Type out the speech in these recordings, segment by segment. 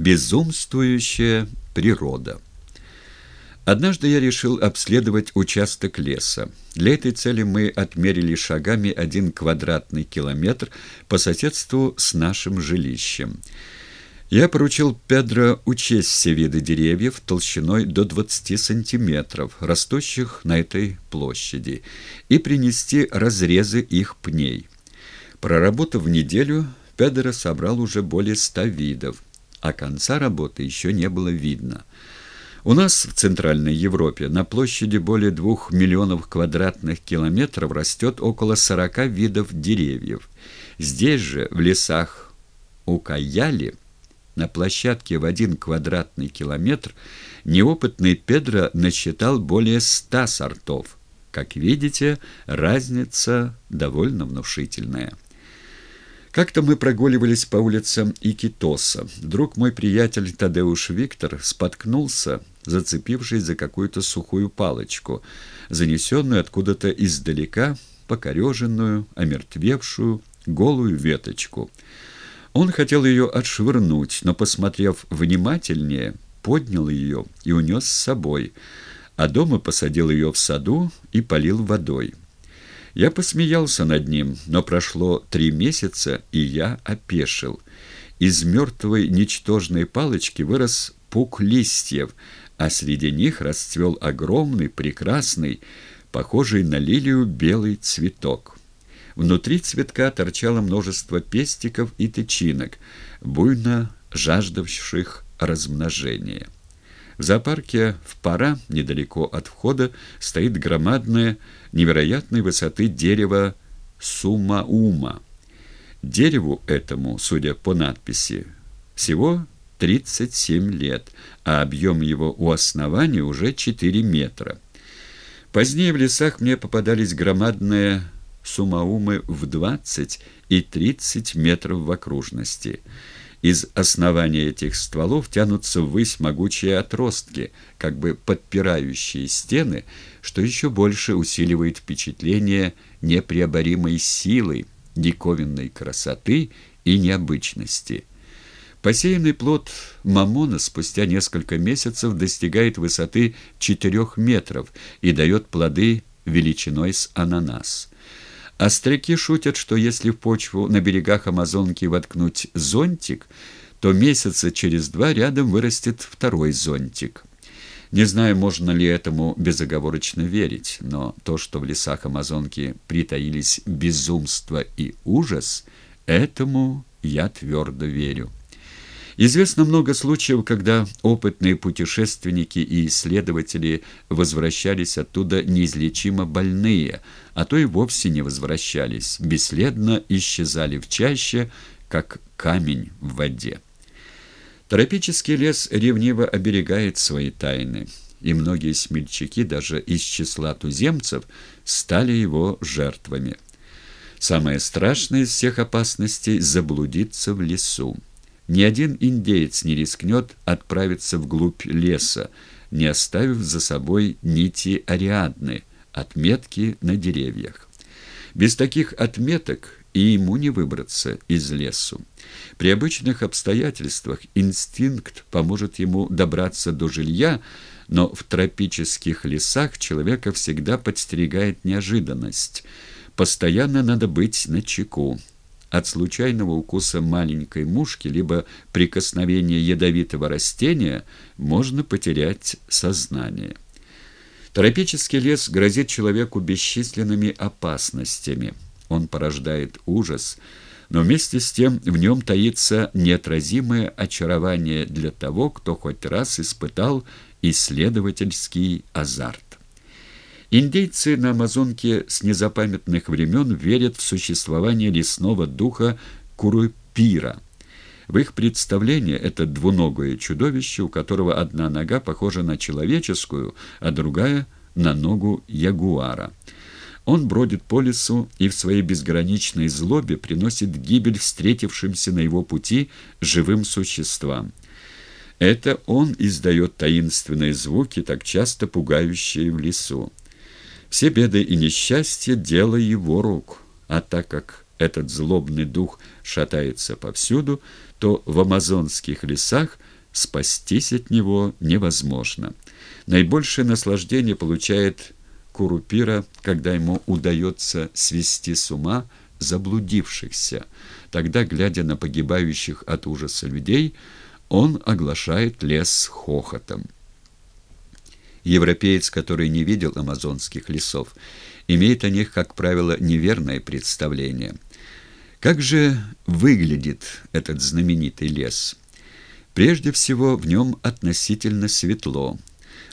Безумствующая природа. Однажды я решил обследовать участок леса. Для этой цели мы отмерили шагами один квадратный километр по соседству с нашим жилищем. Я поручил Педро учесть все виды деревьев толщиной до 20 сантиметров, растущих на этой площади, и принести разрезы их пней. Проработав неделю, Педро собрал уже более ста видов, а конца работы еще не было видно. У нас в Центральной Европе на площади более двух миллионов квадратных километров растет около сорока видов деревьев. Здесь же, в лесах Укаяли, на площадке в один квадратный километр, неопытный Педро насчитал более ста сортов. Как видите, разница довольно внушительная. Как-то мы прогуливались по улицам Икитоса. Вдруг мой приятель Тадеуш Виктор споткнулся, зацепившись за какую-то сухую палочку, занесенную откуда-то издалека, покореженную, омертвевшую, голую веточку. Он хотел ее отшвырнуть, но, посмотрев внимательнее, поднял ее и унес с собой, а дома посадил ее в саду и полил водой. Я посмеялся над ним, но прошло три месяца, и я опешил. Из мертвой ничтожной палочки вырос пук листьев, а среди них расцвел огромный, прекрасный, похожий на лилию белый цветок. Внутри цветка торчало множество пестиков и тычинок, буйно жаждавших размножения. В зоопарке в Пара, недалеко от входа, стоит громадное, невероятной высоты дерево Сумаума. Дереву этому, судя по надписи, всего 37 лет, а объем его у основания уже 4 метра. Позднее в лесах мне попадались громадные сумаумы в 20 и 30 метров в окружности – из основания этих стволов тянутся ввысь могучие отростки, как бы подпирающие стены, что еще больше усиливает впечатление непреоборимой силы, диковинной красоты и необычности. Посеянный плод мамона спустя несколько месяцев достигает высоты 4 метров и дает плоды величиной с ананас. Остряки шутят, что если в почву на берегах Амазонки воткнуть зонтик, то месяца через два рядом вырастет второй зонтик. Не знаю, можно ли этому безоговорочно верить, но то, что в лесах Амазонки притаились безумство и ужас, этому я твердо верю. Известно много случаев, когда опытные путешественники и исследователи возвращались оттуда неизлечимо больные, а то и вовсе не возвращались, бесследно исчезали в чаще, как камень в воде. Тропический лес ревниво оберегает свои тайны, и многие смельчаки, даже из числа туземцев, стали его жертвами. Самое страшное из всех опасностей – заблудиться в лесу. Ни один индеец не рискнет отправиться вглубь леса, не оставив за собой нити Ариадны, отметки на деревьях. Без таких отметок и ему не выбраться из лесу. При обычных обстоятельствах инстинкт поможет ему добраться до жилья, но в тропических лесах человека всегда подстерегает неожиданность. Постоянно надо быть начеку от случайного укуса маленькой мушки либо прикосновения ядовитого растения можно потерять сознание. Тропический лес грозит человеку бесчисленными опасностями. Он порождает ужас, но вместе с тем в нем таится неотразимое очарование для того, кто хоть раз испытал исследовательский азарт. Индейцы на Амазонке с незапамятных времен верят в существование лесного духа Курупира. В их представлении это двуногое чудовище, у которого одна нога похожа на человеческую, а другая – на ногу ягуара. Он бродит по лесу и в своей безграничной злобе приносит гибель встретившимся на его пути живым существам. Это он издает таинственные звуки, так часто пугающие в лесу. Все беды и несчастья – дело его рук, а так как этот злобный дух шатается повсюду, то в амазонских лесах спастись от него невозможно. Наибольшее наслаждение получает Курупира, когда ему удается свести с ума заблудившихся. Тогда, глядя на погибающих от ужаса людей, он оглашает лес хохотом. Европеец, который не видел амазонских лесов, имеет о них, как правило, неверное представление. Как же выглядит этот знаменитый лес? Прежде всего, в нем относительно светло.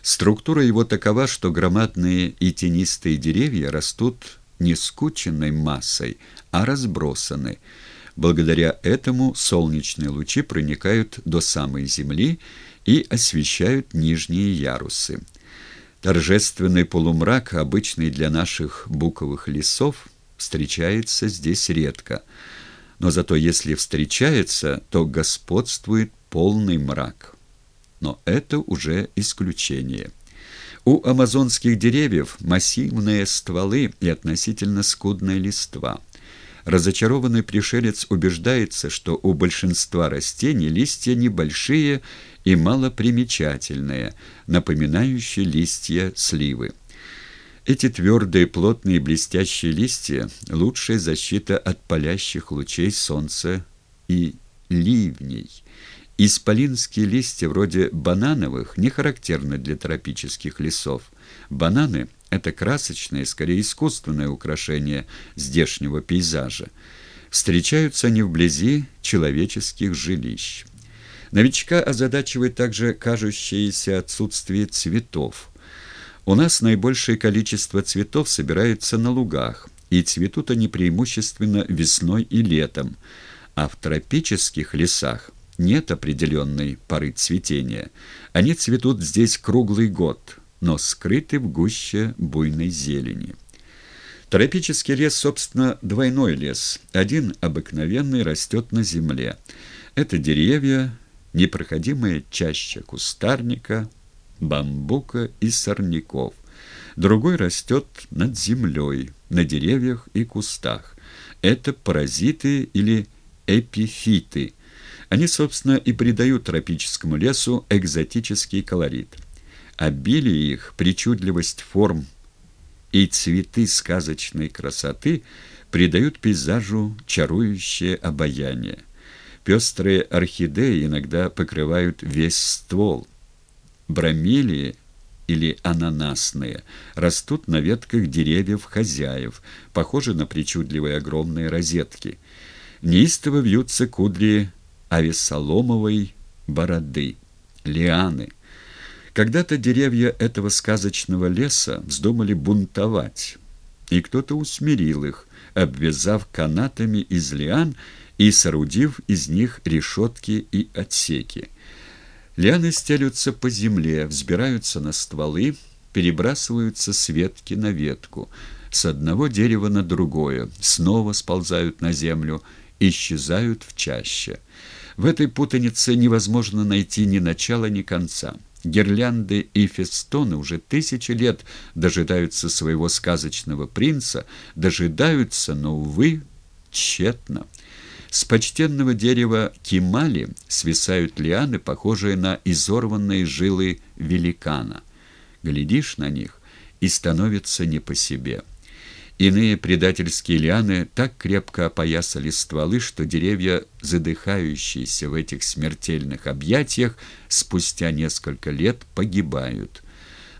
Структура его такова, что громадные и тенистые деревья растут не скученной массой, а разбросаны. Благодаря этому солнечные лучи проникают до самой земли и освещают нижние ярусы. Торжественный полумрак, обычный для наших буковых лесов, встречается здесь редко. Но зато если встречается, то господствует полный мрак. Но это уже исключение. У амазонских деревьев массивные стволы и относительно скудная листва. Разочарованный пришелец убеждается, что у большинства растений листья небольшие и малопримечательные, напоминающие листья сливы. Эти твердые, плотные, блестящие листья – лучшая защита от палящих лучей солнца и ливней. Исполинские листья, вроде банановых, не характерны для тропических лесов. Бананы – это красочное, скорее искусственное украшение здешнего пейзажа. Встречаются они вблизи человеческих жилищ. Новичка озадачивает также кажущееся отсутствие цветов. У нас наибольшее количество цветов собирается на лугах, и цветут они преимущественно весной и летом, а в тропических лесах нет определенной поры цветения. Они цветут здесь круглый год, но скрыты в гуще буйной зелени. Тропический лес, собственно, двойной лес. Один обыкновенный растет на земле. Это деревья, непроходимая чаща кустарника, бамбука и сорняков. Другой растет над землей, на деревьях и кустах. Это паразиты или эпифиты. Они, собственно, и придают тропическому лесу экзотический колорит. Обилие их, причудливость форм и цветы сказочной красоты придают пейзажу чарующее обаяние. Пестрые орхидеи иногда покрывают весь ствол. Бромелии или ананасные растут на ветках деревьев хозяев, похожи на причудливые огромные розетки. Неистово вьются кудри авесоломовой бороды, лианы. Когда-то деревья этого сказочного леса вздумали бунтовать, и кто-то усмирил их, обвязав канатами из лиан и соорудив из них решетки и отсеки. Лианы стелются по земле, взбираются на стволы, перебрасываются с ветки на ветку, с одного дерева на другое, снова сползают на землю, исчезают в чаще. В этой путанице невозможно найти ни начала, ни конца. Гирлянды и фестоны уже тысячи лет дожидаются своего сказочного принца, дожидаются, но, увы, тщетно. С почтенного дерева кимали свисают лианы, похожие на изорванные жилы великана. Глядишь на них и становится не по себе. Иные предательские лианы так крепко опоясали стволы, что деревья, задыхающиеся в этих смертельных объятиях, спустя несколько лет погибают.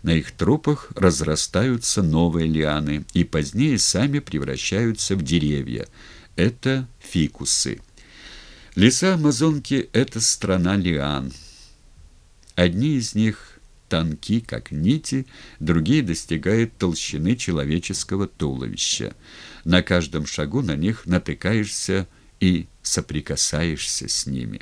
На их трупах разрастаются новые лианы и позднее сами превращаются в деревья – это фикусы. Леса Амазонки — это страна лиан. Одни из них тонки, как нити, другие достигают толщины человеческого туловища. На каждом шагу на них натыкаешься и соприкасаешься с ними.